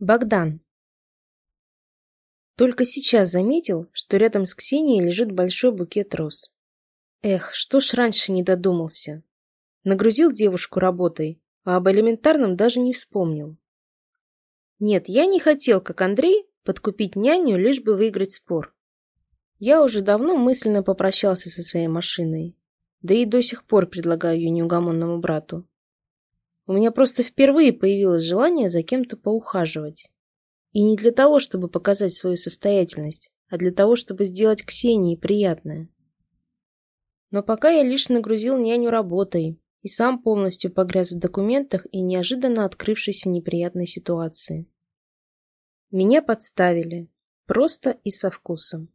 Богдан. Только сейчас заметил, что рядом с Ксенией лежит большой букет роз. Эх, что ж раньше не додумался. Нагрузил девушку работой, а об элементарном даже не вспомнил. Нет, я не хотел, как Андрей, подкупить няню, лишь бы выиграть спор. Я уже давно мысленно попрощался со своей машиной, да и до сих пор предлагаю ее неугомонному брату. У меня просто впервые появилось желание за кем-то поухаживать. И не для того, чтобы показать свою состоятельность, а для того, чтобы сделать Ксении приятное. Но пока я лишь нагрузил няню работой и сам полностью погряз в документах и неожиданно открывшейся неприятной ситуации. Меня подставили. Просто и со вкусом.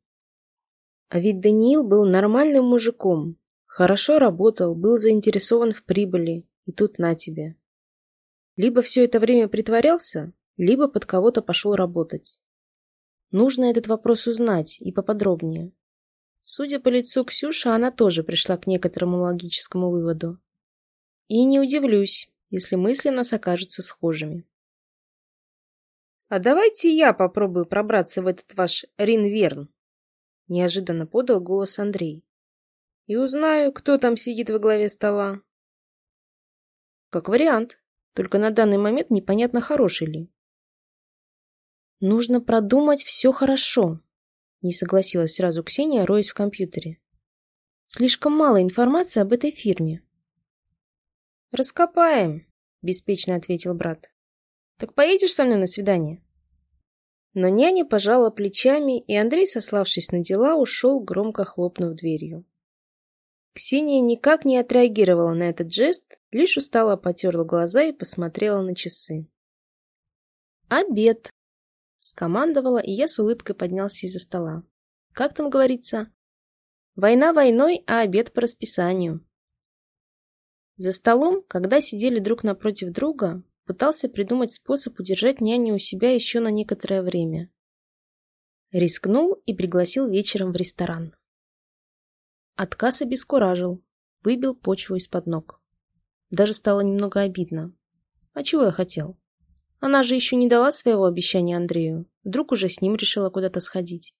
А ведь Даниил был нормальным мужиком. Хорошо работал, был заинтересован в прибыли. И тут на тебе. Либо все это время притворялся, либо под кого-то пошел работать. Нужно этот вопрос узнать и поподробнее. Судя по лицу Ксюши, она тоже пришла к некоторому логическому выводу. И не удивлюсь, если мысли нас окажутся схожими. «А давайте я попробую пробраться в этот ваш Ринверн», — неожиданно подал голос Андрей. «И узнаю, кто там сидит во главе стола». «Как вариант», только на данный момент непонятно, хороший ли. Нужно продумать все хорошо, не согласилась сразу Ксения, роясь в компьютере. Слишком мало информации об этой фирме. Раскопаем, беспечно ответил брат. Так поедешь со мной на свидание? Но няня пожала плечами, и Андрей, сославшись на дела, ушел, громко хлопнув дверью. Ксения никак не отреагировала на этот жест, лишь устало потерла глаза и посмотрела на часы. «Обед!» — скомандовала, и я с улыбкой поднялся из-за стола. «Как там говорится?» «Война войной, а обед по расписанию». За столом, когда сидели друг напротив друга, пытался придумать способ удержать няню у себя еще на некоторое время. Рискнул и пригласил вечером в ресторан. Отказ обескуражил, выбил почву из-под ног. Даже стало немного обидно. А чего я хотел? Она же еще не дала своего обещания Андрею. Вдруг уже с ним решила куда-то сходить.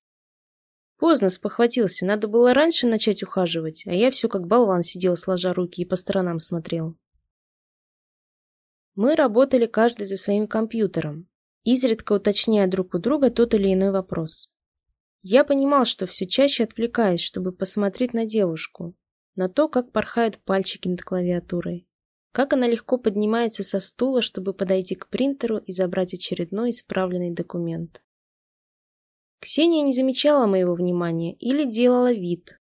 Поздно спохватился, надо было раньше начать ухаживать, а я все как болван сидел, сложа руки и по сторонам смотрел. Мы работали каждый за своим компьютером, изредка уточняя друг у друга тот или иной вопрос. Я понимал, что все чаще отвлекаюсь, чтобы посмотреть на девушку, на то, как порхают пальчики над клавиатурой, как она легко поднимается со стула, чтобы подойти к принтеру и забрать очередной исправленный документ. Ксения не замечала моего внимания или делала вид,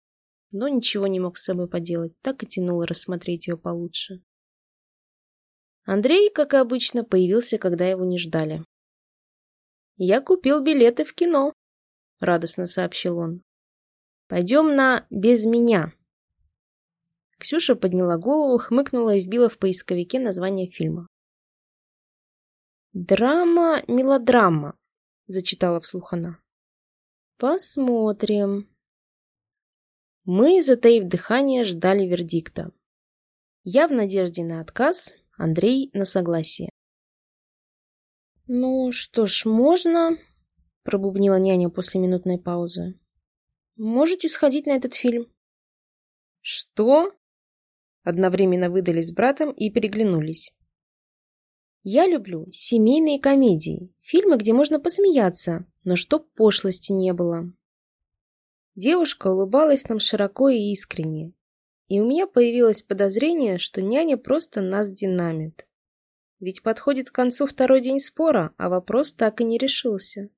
но ничего не мог с собой поделать, так и тянуло рассмотреть ее получше. Андрей, как и обычно, появился, когда его не ждали. «Я купил билеты в кино», радостно сообщил он. Пойдем на «Без меня». Ксюша подняла голову, хмыкнула и вбила в поисковике название фильма. «Драма-мелодрама», — зачитала вслух она. «Посмотрим». Мы, затаив дыхание, ждали вердикта. Я в надежде на отказ, Андрей на согласие. «Ну что ж, можно», — пробубнила няня после минутной паузы. «Можете сходить на этот фильм». «Что?» Одновременно выдали с братом и переглянулись. «Я люблю семейные комедии, фильмы, где можно посмеяться, но чтоб пошлости не было». Девушка улыбалась нам широко и искренне, и у меня появилось подозрение, что няня просто нас динамит. Ведь подходит к концу второй день спора, а вопрос так и не решился.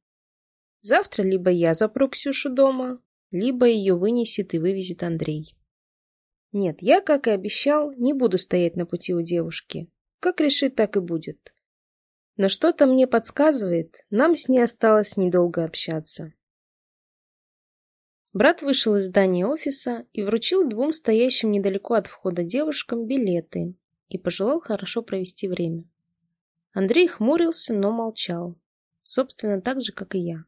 Завтра либо я запру Ксюшу дома, либо ее вынесет и вывезет Андрей. Нет, я, как и обещал, не буду стоять на пути у девушки. Как решит, так и будет. Но что-то мне подсказывает, нам с ней осталось недолго общаться. Брат вышел из здания офиса и вручил двум стоящим недалеко от входа девушкам билеты и пожелал хорошо провести время. Андрей хмурился, но молчал. Собственно, так же, как и я.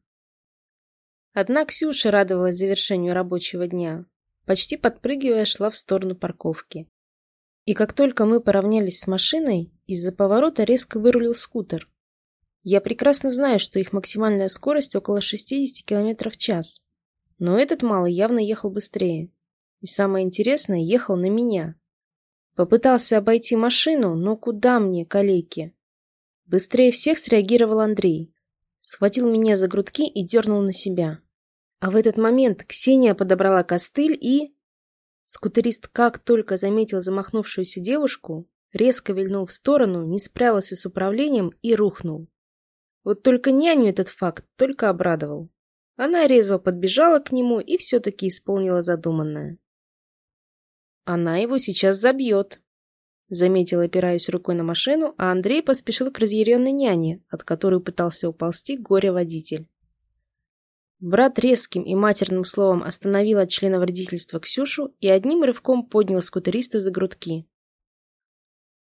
Одна Ксюша радовалась завершению рабочего дня. Почти подпрыгивая, шла в сторону парковки. И как только мы поравнялись с машиной, из-за поворота резко вырулил скутер. Я прекрасно знаю, что их максимальная скорость около 60 км в час. Но этот малый явно ехал быстрее. И самое интересное, ехал на меня. Попытался обойти машину, но куда мне, калеки? Быстрее всех среагировал Андрей. Схватил меня за грудки и дернул на себя. А в этот момент Ксения подобрала костыль и... Скутерист как только заметил замахнувшуюся девушку, резко вильнул в сторону, не справился с управлением и рухнул. Вот только няню этот факт только обрадовал. Она резво подбежала к нему и все-таки исполнила задуманное. «Она его сейчас забьет», — заметил, опираясь рукой на машину, а Андрей поспешил к разъяренной няне, от которой пытался уползти горе-водитель. Брат резким и матерным словом остановил от члена вредительства Ксюшу и одним рывком поднял скутериста за грудки.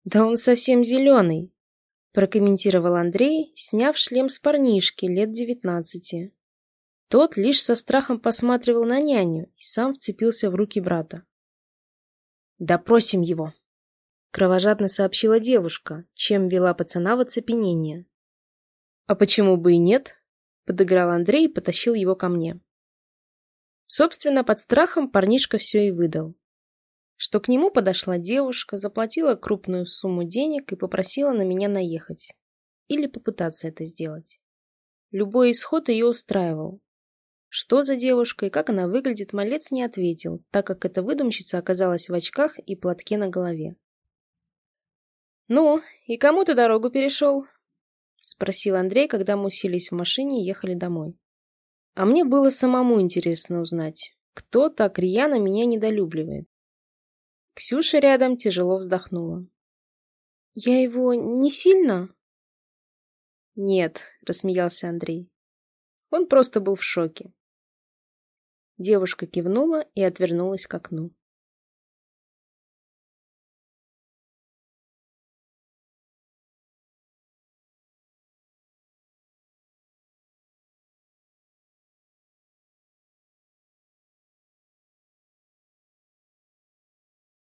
«Да он совсем зеленый», — прокомментировал Андрей, сняв шлем с парнишки лет девятнадцати. Тот лишь со страхом посматривал на няню и сам вцепился в руки брата. «Допросим его», — кровожадно сообщила девушка, чем вела пацана в оцепенение. «А почему бы и нет?» — подыграл Андрей и потащил его ко мне. Собственно, под страхом парнишка все и выдал. Что к нему подошла девушка, заплатила крупную сумму денег и попросила на меня наехать. Или попытаться это сделать. Любой исход ее устраивал, что за девушка и как она выглядит, малец не ответил, так как эта выдумщица оказалась в очках и платке на голове. «Ну, и кому ты дорогу перешел?» — спросил Андрей, когда мы уселись в машине и ехали домой. А мне было самому интересно узнать, кто так рьяно меня недолюбливает. Ксюша рядом тяжело вздохнула. «Я его не сильно?» «Нет», — рассмеялся Андрей. Он просто был в шоке. Девушка кивнула и отвернулась к окну.